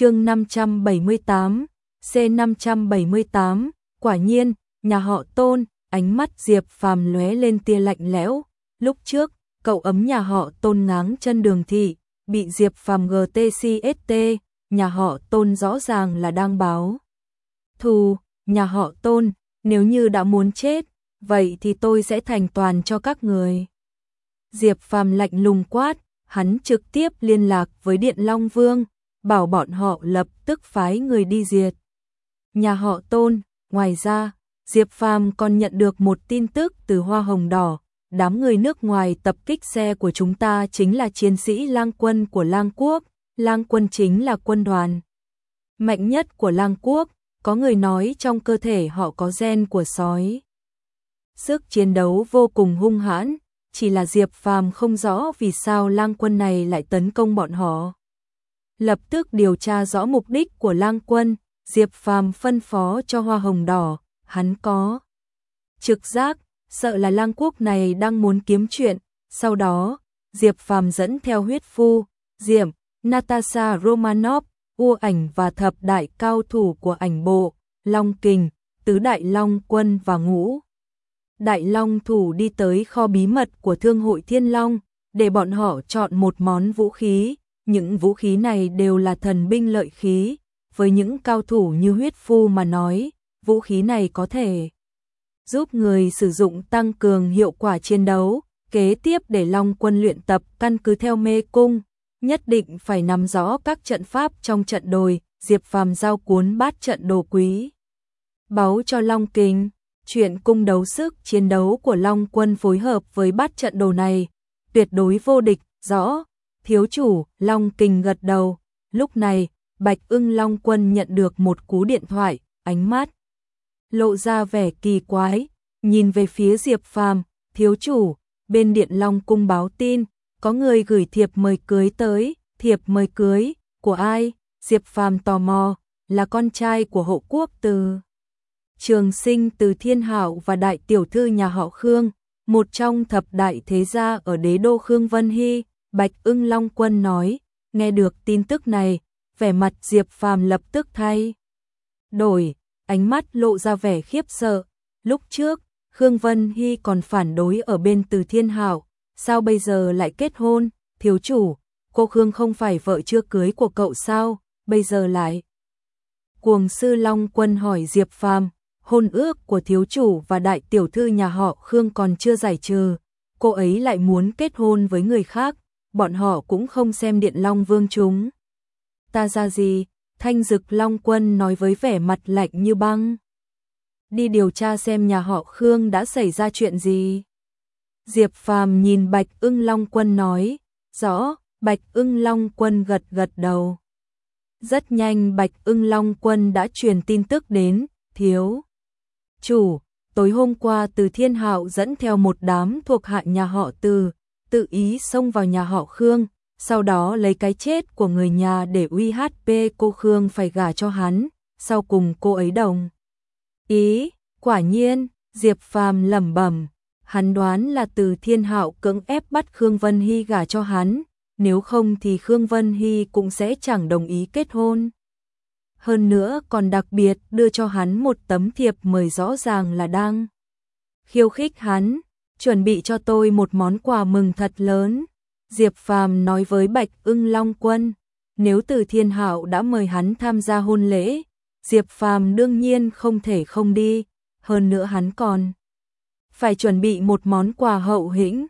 chương 578, C578, quả nhiên, nhà họ tôn, ánh mắt Diệp Phàm lóe lên tia lạnh lẽo. Lúc trước, cậu ấm nhà họ tôn ngáng chân đường thị, bị Diệp Phàm GTCST, nhà họ tôn rõ ràng là đang báo. Thù, nhà họ tôn, nếu như đã muốn chết, vậy thì tôi sẽ thành toàn cho các người. Diệp Phàm lạnh lùng quát, hắn trực tiếp liên lạc với Điện Long Vương, bảo bọn họ lập tức phái người đi diệt. Nhà họ Tôn, ngoài ra, Diệp Phàm còn nhận được một tin tức từ Hoa Hồng Đỏ, đám người nước ngoài tập kích xe của chúng ta chính là chiến sĩ lang quân của lang quốc, lang quân chính là quân đoàn mạnh nhất của lang quốc, có người nói trong cơ thể họ có gen của sói. Sức chiến đấu vô cùng hung hãn, chỉ là Diệp Phàm không rõ vì sao lang quân này lại tấn công bọn họ. Lập tức điều tra rõ mục đích của lang quân, Diệp Phàm phân phó cho Hoa Hồng Đỏ, hắn có trực giác, sợ là lang quốc này đang muốn kiếm chuyện, sau đó, Diệp Phàm dẫn theo huyết phu, Diệm, Natasha Romanov, U ảnh và thập đại cao thủ của ảnh bộ, Long Kình, Tứ Đại Long Quân và Ngũ. Đại Long thủ đi tới kho bí mật của Thương hội Thiên Long, để bọn họ chọn một món vũ khí, những vũ khí này đều là thần binh lợi khí, với những cao thủ như huyết phu mà nói, vũ khí này có thể giúp người sử dụng tăng cường hiệu quả chiến đấu, kế tiếp để Long quân luyện tập căn cứ theo mê cung, nhất định phải nắm rõ các trận pháp trong trận đồi, Diệp Phàm giao cuốn bát trận đồ quý. Báu cho Long kính chuyện cung đấu sức chiến đấu của Long quân phối hợp với bát trận đồ này, tuyệt đối vô địch, rõ, thiếu chủ, Long kình gật đầu, lúc này, Bạch ưng Long quân nhận được một cú điện thoại, ánh mắt lộ ra vẻ kỳ quái, nhìn về phía Diệp Phàm, thiếu chủ, bên Điện Long cung báo tin, có người gửi thiệp mời cưới tới, thiệp mời cưới, của ai? Diệp Phàm tò mò, là con trai của hộ quốc từ Trường sinh từ Thiên hảo và đại tiểu thư nhà họ Khương, một trong thập đại thế gia ở đế đô Khương Vân Hy, Bạch ưng Long Quân nói, nghe được tin tức này, vẻ mặt Diệp Phàm lập tức thay. Đổi, ánh mắt lộ ra vẻ khiếp sợ, lúc trước, Khương Vân Hy còn phản đối ở bên từ Thiên Hạo, sao bây giờ lại kết hôn, thiếu chủ, cô Khương không phải vợ chưa cưới của cậu sao, bây giờ lại. Cuồng sư Long Quân hỏi Diệp Phàm, hôn ước của thiếu chủ và đại tiểu thư nhà họ Khương còn chưa giải trừ, cô ấy lại muốn kết hôn với người khác, bọn họ cũng không xem điện Long Vương chúng. Ta ra gì? Thanh Dực Long Quân nói với vẻ mặt lạnh như băng. Đi điều tra xem nhà họ Khương đã xảy ra chuyện gì. Diệp Phàm nhìn Bạch Ưng Long Quân nói, rõ, Bạch Ưng Long Quân gật gật đầu. Rất nhanh Bạch Ưng Long Quân đã truyền tin tức đến, thiếu. Chủ, tối hôm qua từ Thiên Hạo dẫn theo một đám thuộc hạ nhà họ Từ, tự ý xông vào nhà họ Khương, sau đó lấy cái chết của người nhà để uy HP cô Khương phải gả cho hắn, sau cùng cô ấy đồng. Ý, quả nhiên, Diệp Phàm lẩm bẩm, hắn đoán là từ thiên hạo cưỡng ép bắt Khương Vân Hy gả cho hắn, nếu không thì Khương Vân Hy cũng sẽ chẳng đồng ý kết hôn. Hơn nữa còn đặc biệt đưa cho hắn một tấm thiệp mời rõ ràng là đang khiêu khích hắn, chuẩn bị cho tôi một món quà mừng thật lớn. Diệp Phàm nói với Bạch Ưng Long Quân, nếu Từ Thiên Hạo đã mời hắn tham gia hôn lễ, Diệp Phàm đương nhiên không thể không đi, hơn nữa hắn còn phải chuẩn bị một món quà hậu hĩnh,